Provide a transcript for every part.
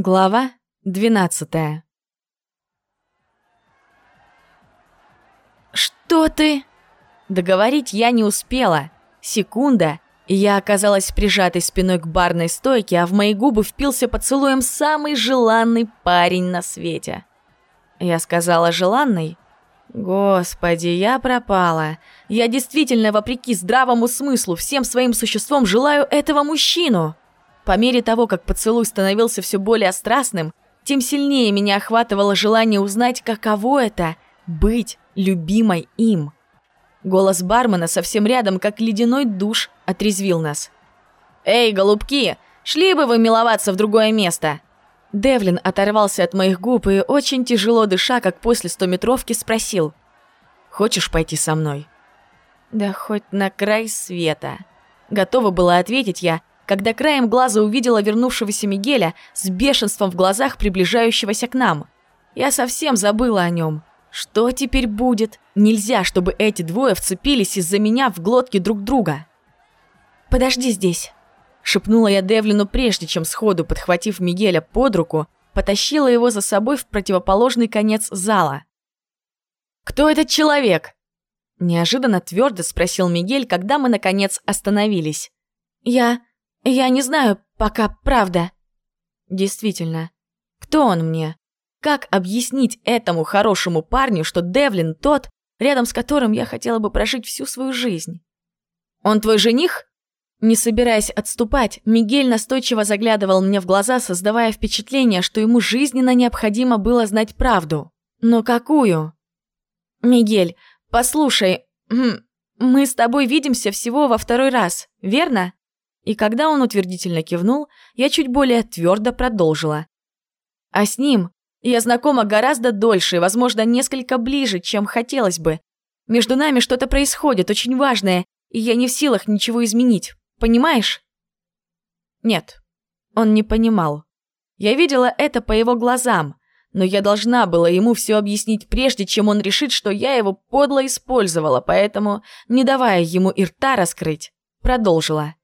Глава 12 «Что ты?» Договорить я не успела. Секунда, и я оказалась прижатой спиной к барной стойке, а в мои губы впился поцелуем самый желанный парень на свете. Я сказала «желанный»? Господи, я пропала. Я действительно, вопреки здравому смыслу, всем своим существом желаю этого мужчину. По мере того, как поцелуй становился все более страстным, тем сильнее меня охватывало желание узнать, каково это — быть любимой им. Голос бармена совсем рядом, как ледяной душ, отрезвил нас. «Эй, голубки, шли бы вы миловаться в другое место!» Девлин оторвался от моих губ и, очень тяжело дыша, как после стометровки, спросил. «Хочешь пойти со мной?» «Да хоть на край света!» Готова была ответить я, когда краем глаза увидела вернувшегося Мигеля с бешенством в глазах, приближающегося к нам. Я совсем забыла о нем. Что теперь будет? Нельзя, чтобы эти двое вцепились из-за меня в глотки друг друга. «Подожди здесь», — шепнула я Девлину прежде, чем сходу, подхватив Мигеля под руку, потащила его за собой в противоположный конец зала. «Кто этот человек?» Неожиданно твердо спросил Мигель, когда мы, наконец, остановились. «Я... Я не знаю пока, правда. Действительно, кто он мне? Как объяснить этому хорошему парню, что Девлин тот, рядом с которым я хотела бы прожить всю свою жизнь? Он твой жених? Не собираясь отступать, Мигель настойчиво заглядывал мне в глаза, создавая впечатление, что ему жизненно необходимо было знать правду. Но какую? Мигель, послушай, мы с тобой видимся всего во второй раз, верно? И когда он утвердительно кивнул, я чуть более твердо продолжила. А с ним я знакома гораздо дольше и, возможно, несколько ближе, чем хотелось бы. Между нами что-то происходит, очень важное, и я не в силах ничего изменить. Понимаешь? Нет, он не понимал. Я видела это по его глазам, но я должна была ему все объяснить прежде, чем он решит, что я его подло использовала, поэтому, не давая ему и рта раскрыть, продолжила.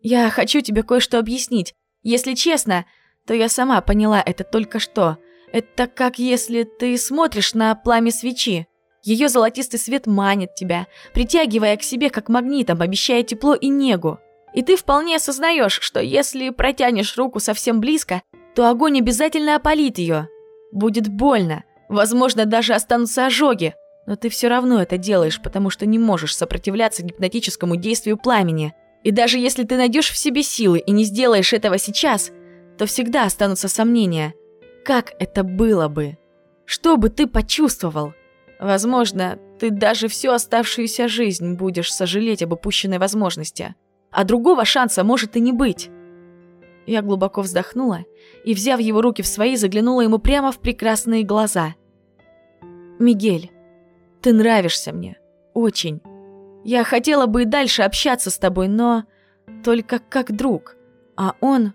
Я хочу тебе кое-что объяснить. Если честно, то я сама поняла это только что. Это как если ты смотришь на пламя свечи. Ее золотистый свет манит тебя, притягивая к себе как магнитом, обещая тепло и негу. И ты вполне осознаешь, что если протянешь руку совсем близко, то огонь обязательно опалит ее. Будет больно, возможно, даже останутся ожоги, но ты все равно это делаешь, потому что не можешь сопротивляться гипнотическому действию пламени – и даже если ты найдешь в себе силы и не сделаешь этого сейчас, то всегда останутся сомнения. Как это было бы? Что бы ты почувствовал? Возможно, ты даже всю оставшуюся жизнь будешь сожалеть об упущенной возможности. А другого шанса может и не быть. Я глубоко вздохнула и, взяв его руки в свои, заглянула ему прямо в прекрасные глаза. «Мигель, ты нравишься мне. Очень. Я хотела бы и дальше общаться с тобой, но... Только как друг. А он...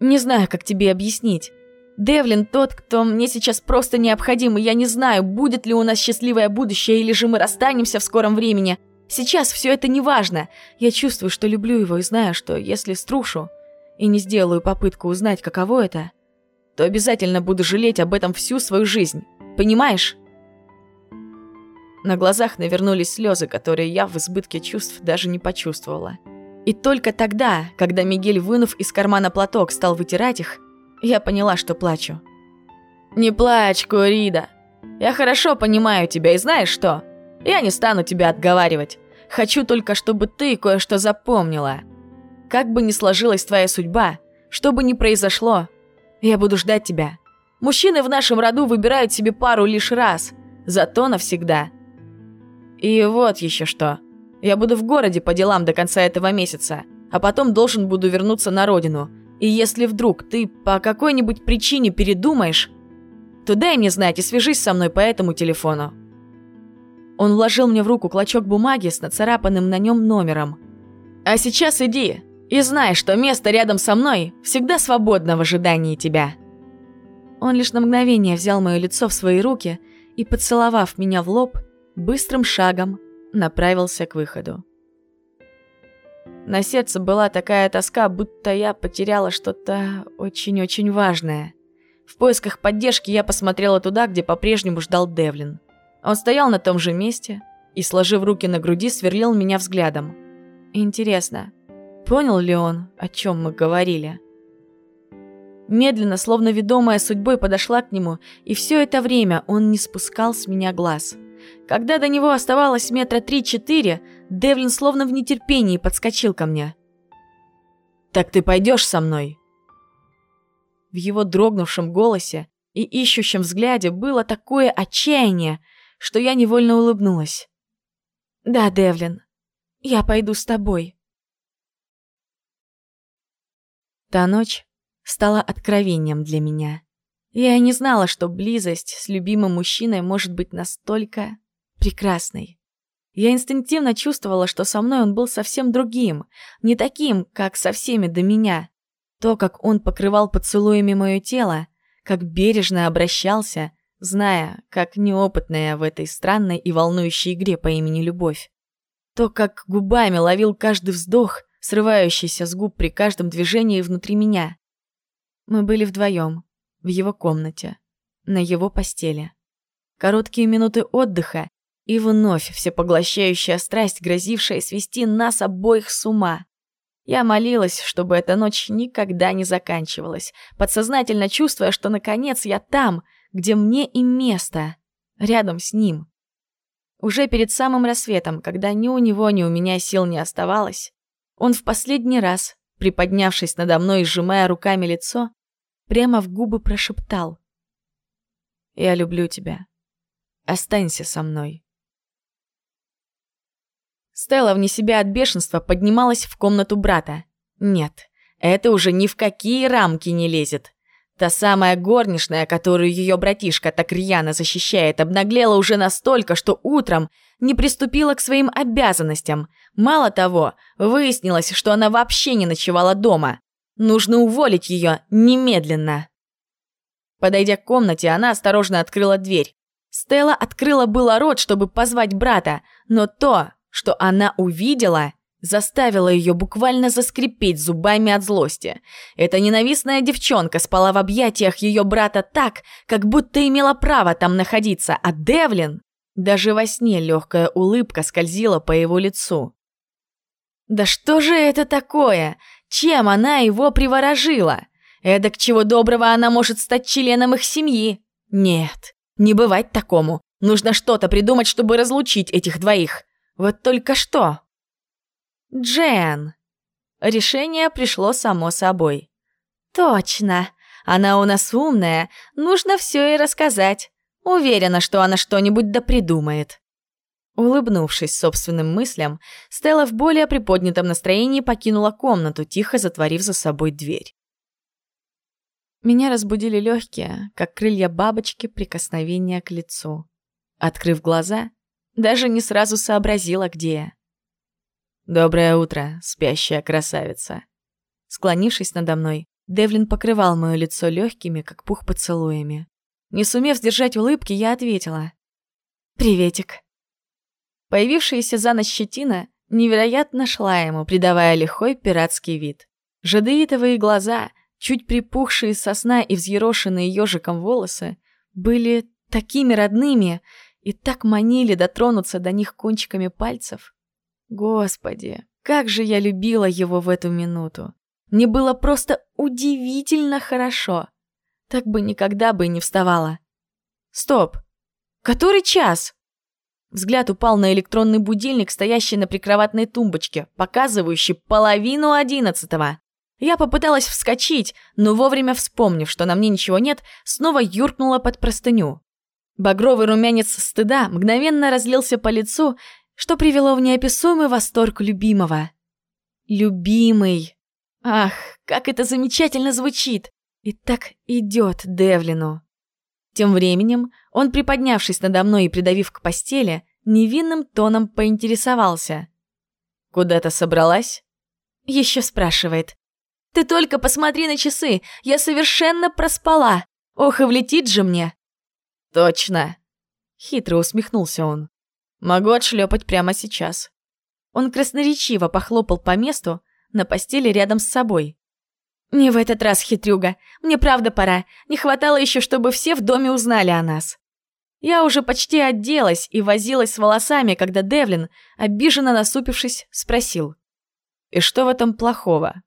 Не знаю, как тебе объяснить. Девлин тот, кто мне сейчас просто необходим, и я не знаю, будет ли у нас счастливое будущее, или же мы расстанемся в скором времени. Сейчас все это не важно. Я чувствую, что люблю его и знаю, что если струшу и не сделаю попытку узнать, каково это, то обязательно буду жалеть об этом всю свою жизнь. Понимаешь? На глазах навернулись слезы, которые я в избытке чувств даже не почувствовала. И только тогда, когда Мигель, вынув из кармана платок, стал вытирать их, я поняла, что плачу. «Не плачь, Курида. Я хорошо понимаю тебя, и знаешь что? Я не стану тебя отговаривать. Хочу только, чтобы ты кое-что запомнила. Как бы ни сложилась твоя судьба, что бы ни произошло, я буду ждать тебя. Мужчины в нашем роду выбирают себе пару лишь раз, зато навсегда – и вот еще что. Я буду в городе по делам до конца этого месяца, а потом должен буду вернуться на родину. И если вдруг ты по какой-нибудь причине передумаешь, то дай мне знать и свяжись со мной по этому телефону». Он вложил мне в руку клочок бумаги с нацарапанным на нем номером. «А сейчас иди и знай, что место рядом со мной всегда свободно в ожидании тебя». Он лишь на мгновение взял мое лицо в свои руки и, поцеловав меня в лоб, быстрым шагом направился к выходу. На сердце была такая тоска, будто я потеряла что-то очень-очень важное. В поисках поддержки я посмотрела туда, где по-прежнему ждал Девлин. Он стоял на том же месте и, сложив руки на груди, сверлил меня взглядом. Интересно, понял ли он, о чем мы говорили? Медленно, словно ведомая судьбой, подошла к нему, и все это время он не спускал с меня глаз. Когда до него оставалось метра три-четыре, Девлин словно в нетерпении подскочил ко мне. «Так ты пойдешь со мной?» В его дрогнувшем голосе и ищущем взгляде было такое отчаяние, что я невольно улыбнулась. «Да, Девлин, я пойду с тобой». Та ночь стала откровением для меня. Я не знала, что близость с любимым мужчиной может быть настолько прекрасной. Я инстинктивно чувствовала, что со мной он был совсем другим, не таким, как со всеми до меня. То, как он покрывал поцелуями мое тело, как бережно обращался, зная, как неопытная в этой странной и волнующей игре по имени Любовь. То, как губами ловил каждый вздох, срывающийся с губ при каждом движении внутри меня. Мы были вдвоем, в его комнате, на его постели. Короткие минуты отдыха и вновь всепоглощающая страсть, грозившая свести нас обоих с ума. Я молилась, чтобы эта ночь никогда не заканчивалась, подсознательно чувствуя, что наконец я там, где мне и место, рядом с ним. Уже перед самым рассветом, когда ни у него, ни у меня сил не оставалось, он в последний раз, приподнявшись надо мной и сжимая руками лицо, прямо в губы прошептал. «Я люблю тебя. Останься со мной». Стелла вне себя от бешенства поднималась в комнату брата. Нет, это уже ни в какие рамки не лезет. Та самая горничная, которую ее братишка так рьяно защищает, обнаглела уже настолько, что утром не приступила к своим обязанностям. Мало того, выяснилось, что она вообще не ночевала дома. Нужно уволить ее немедленно. Подойдя к комнате, она осторожно открыла дверь. Стелла открыла было рот, чтобы позвать брата, но то, что она увидела, заставило ее буквально заскрипеть зубами от злости. Эта ненавистная девчонка спала в объятиях ее брата так, как будто имела право там находиться, а Девлин... Даже во сне легкая улыбка скользила по его лицу. «Да что же это такое? Чем она его приворожила? Эдак чего доброго она может стать членом их семьи? Нет, не бывать такому. Нужно что-то придумать, чтобы разлучить этих двоих. Вот только что. Джен. Решение пришло само собой. Точно. Она у нас умная, нужно все и рассказать. Уверена, что она что-нибудь да придумает. Улыбнувшись собственным мыслям, Стелла в более приподнятом настроении покинула комнату, тихо затворив за собой дверь. Меня разбудили легкие, как крылья бабочки, прикосновения к лицу. Открыв глаза, даже не сразу сообразила, где я. «Доброе утро, спящая красавица». Склонившись надо мной, Девлин покрывал мое лицо легкими, как пух поцелуями. Не сумев сдержать улыбки, я ответила. «Приветик». Появившаяся за ночь щетина невероятно шла ему, придавая лихой пиратский вид. Жадеитовые глаза, чуть припухшие со сна и взъерошенные ежиком волосы, были такими родными, и так манили дотронуться до них кончиками пальцев. Господи, как же я любила его в эту минуту. Мне было просто удивительно хорошо. Так бы никогда бы не вставала. Стоп. Который час? Взгляд упал на электронный будильник, стоящий на прикроватной тумбочке, показывающий половину одиннадцатого. Я попыталась вскочить, но вовремя вспомнив, что на мне ничего нет, снова юркнула под простыню. Багровый румянец стыда мгновенно разлился по лицу, что привело в неописуемый восторг любимого. Любимый. Ах, как это замечательно звучит. И так идет Девлину. Тем временем он, приподнявшись надо мной и придавив к постели, невинным тоном поинтересовался. «Куда-то собралась?» Еще спрашивает. «Ты только посмотри на часы, я совершенно проспала. Ох, и влетит же мне!» «Точно!» Хитро усмехнулся он. «Могу отшлепать прямо сейчас». Он красноречиво похлопал по месту на постели рядом с собой. «Не в этот раз, хитрюга. Мне правда пора. Не хватало еще, чтобы все в доме узнали о нас». Я уже почти оделась и возилась с волосами, когда Девлин, обиженно насупившись, спросил. «И что в этом плохого?»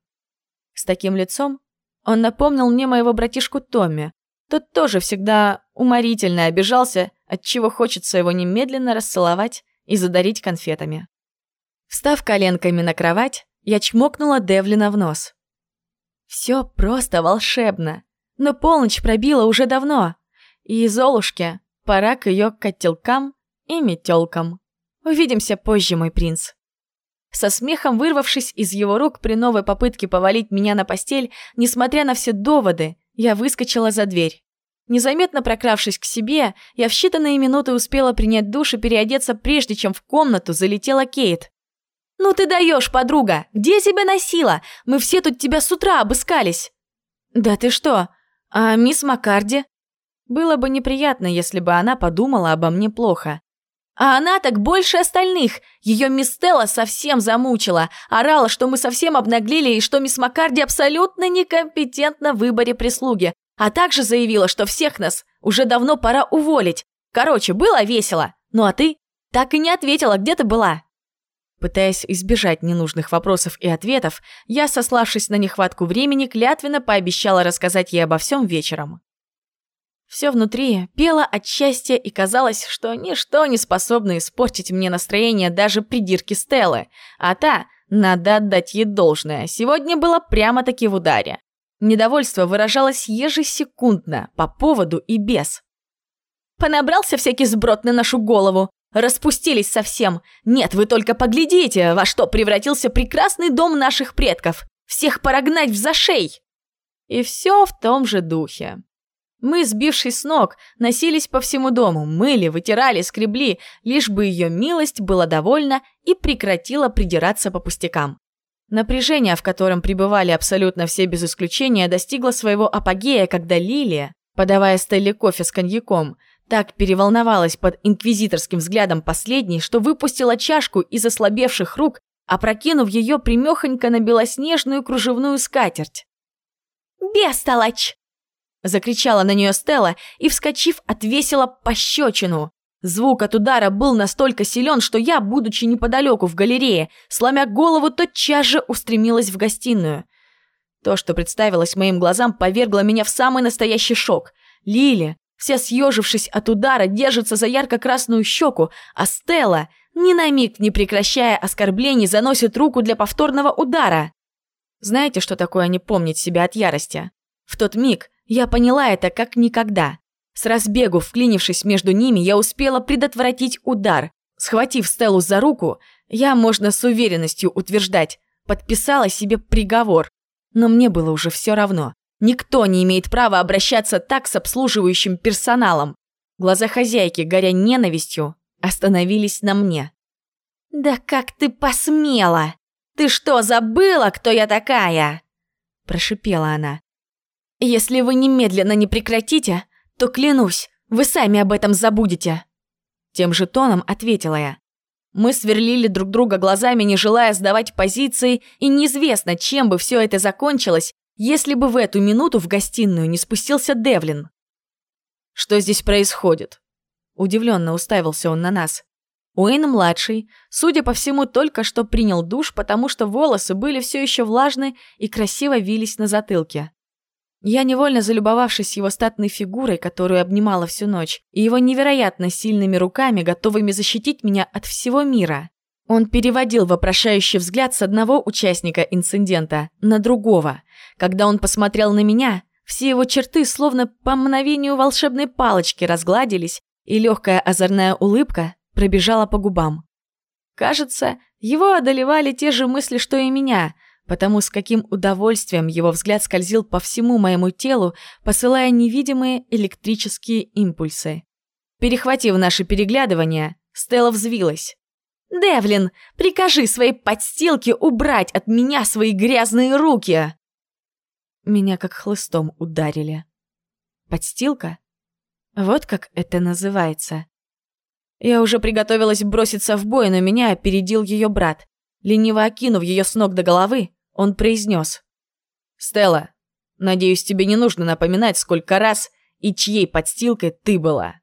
С таким лицом он напомнил мне моего братишку Томми. Тот тоже всегда уморительно обижался, отчего хочется его немедленно расцеловать и задарить конфетами. Встав коленками на кровать, я чмокнула Девлина в нос. Все просто волшебно. Но полночь пробила уже давно. И Золушке пора к ее котелкам и метелкам. Увидимся позже, мой принц. Со смехом вырвавшись из его рук при новой попытке повалить меня на постель, несмотря на все доводы, я выскочила за дверь. Незаметно прокравшись к себе, я в считанные минуты успела принять душ и переодеться, прежде чем в комнату залетела Кейт. «Ну ты даешь, подруга! Где тебя носила? Мы все тут тебя с утра обыскались!» «Да ты что? А мисс Маккарди?» Было бы неприятно, если бы она подумала обо мне плохо. А она так больше остальных. Ее мисс Стелла совсем замучила. Орала, что мы совсем обнаглели и что мисс Маккарди абсолютно некомпетентна в выборе прислуги. А также заявила, что всех нас уже давно пора уволить. Короче, было весело. Ну а ты? Так и не ответила, где ты была? Пытаясь избежать ненужных вопросов и ответов, я, сославшись на нехватку времени, клятвенно пообещала рассказать ей обо всем вечером. Все внутри пело от счастья и казалось, что ничто не способно испортить мне настроение даже придирки Стеллы, а та, надо отдать ей должное, сегодня была прямо-таки в ударе. Недовольство выражалось ежесекундно, по поводу и без. «Понабрался всякий сброд на нашу голову, Распустились совсем. Нет, вы только поглядите, во что превратился прекрасный дом наших предков. Всех пора гнать в зашей. И все в том же духе. Мы, сбившись с ног, носились по всему дому, мыли, вытирали, скребли, лишь бы ее милость была довольна и прекратила придираться по пустякам. Напряжение, в котором пребывали абсолютно все без исключения, достигло своего апогея, когда Лилия, подавая Стелле кофе с коньяком, так переволновалась под инквизиторским взглядом последней, что выпустила чашку из ослабевших рук, опрокинув ее примехонько на белоснежную кружевную скатерть. «Бестолочь!» Закричала на нее Стелла и, вскочив, отвесила пощечину. Звук от удара был настолько силен, что я, будучи неподалеку в галерее, сломя голову, тотчас же устремилась в гостиную. То, что представилось моим глазам, повергло меня в самый настоящий шок. Лили, Вся съежившись от удара, держится за ярко-красную щеку, а Стелла, ни на миг не прекращая оскорблений, заносит руку для повторного удара. Знаете, что такое не помнить себя от ярости? В тот миг я поняла это как никогда. С разбегу, вклинившись между ними, я успела предотвратить удар. Схватив Стеллу за руку, я, можно с уверенностью утверждать, подписала себе приговор. Но мне было уже все равно. Никто не имеет права обращаться так с обслуживающим персоналом. Глаза хозяйки, горя ненавистью, остановились на мне. «Да как ты посмела! Ты что, забыла, кто я такая?» Прошипела она. «Если вы немедленно не прекратите, то клянусь, вы сами об этом забудете!» Тем же тоном ответила я. Мы сверлили друг друга глазами, не желая сдавать позиции, и неизвестно, чем бы все это закончилось, если бы в эту минуту в гостиную не спустился Девлин. «Что здесь происходит?» Удивленно уставился он на нас. Уэйн-младший, судя по всему, только что принял душ, потому что волосы были все еще влажны и красиво вились на затылке. Я, невольно залюбовавшись его статной фигурой, которую обнимала всю ночь, и его невероятно сильными руками, готовыми защитить меня от всего мира. Он переводил вопрошающий взгляд с одного участника инцидента на другого. Когда он посмотрел на меня, все его черты словно по мгновению волшебной палочки разгладились, и легкая озорная улыбка пробежала по губам. Кажется, его одолевали те же мысли, что и меня, потому с каким удовольствием его взгляд скользил по всему моему телу, посылая невидимые электрические импульсы. Перехватив наше переглядывание, Стелла взвилась. «Девлин, прикажи своей подстилке убрать от меня свои грязные руки!» Меня как хлыстом ударили. Подстилка? Вот как это называется. Я уже приготовилась броситься в бой, но меня опередил ее брат. Лениво окинув ее с ног до головы, он произнес. «Стелла, надеюсь, тебе не нужно напоминать, сколько раз и чьей подстилкой ты была.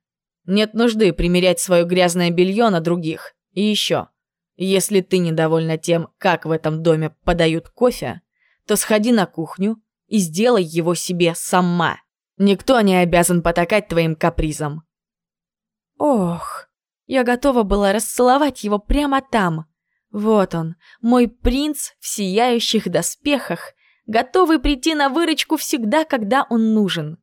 Нет нужды примерять свое грязное белье на других. И еще, если ты недовольна тем, как в этом доме подают кофе, то сходи на кухню и сделай его себе сама. Никто не обязан потакать твоим капризам». Ох, я готова была расцеловать его прямо там. Вот он, мой принц в сияющих доспехах, готовый прийти на выручку всегда, когда он нужен.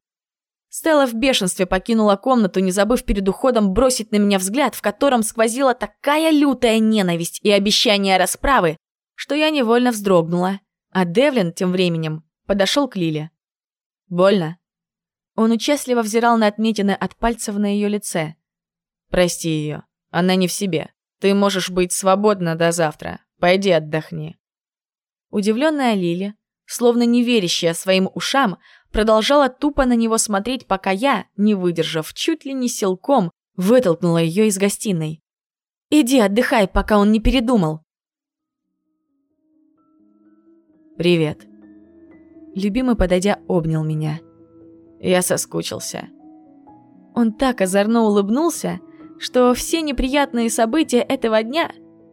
Стелла в бешенстве покинула комнату, не забыв перед уходом бросить на меня взгляд, в котором сквозила такая лютая ненависть и обещание расправы, что я невольно вздрогнула. А Девлин тем временем подошел к Лиле. «Больно?» Он участливо взирал на отметины от пальцев на ее лице. «Прости ее, она не в себе. Ты можешь быть свободна до завтра. Пойди отдохни». Удивленная Лили, словно не верящая своим ушам, продолжала тупо на него смотреть, пока я, не выдержав, чуть ли не силком, вытолкнула ее из гостиной. «Иди отдыхай, пока он не передумал». «Привет». Любимый, подойдя, обнял меня. Я соскучился. Он так озорно улыбнулся, что все неприятные события этого дня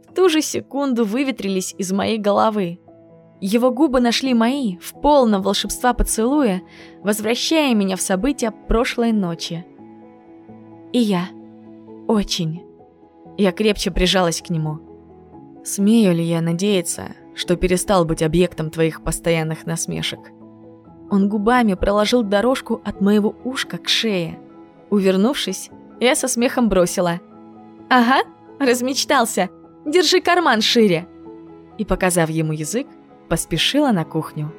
в ту же секунду выветрились из моей головы. Его губы нашли мои в полном волшебства поцелуя, возвращая меня в события прошлой ночи. И я. Очень. Я крепче прижалась к нему. Смею ли я надеяться, что перестал быть объектом твоих постоянных насмешек? Он губами проложил дорожку от моего ушка к шее. Увернувшись, я со смехом бросила. «Ага, размечтался. Держи карман шире!» И, показав ему язык, поспешила на кухню.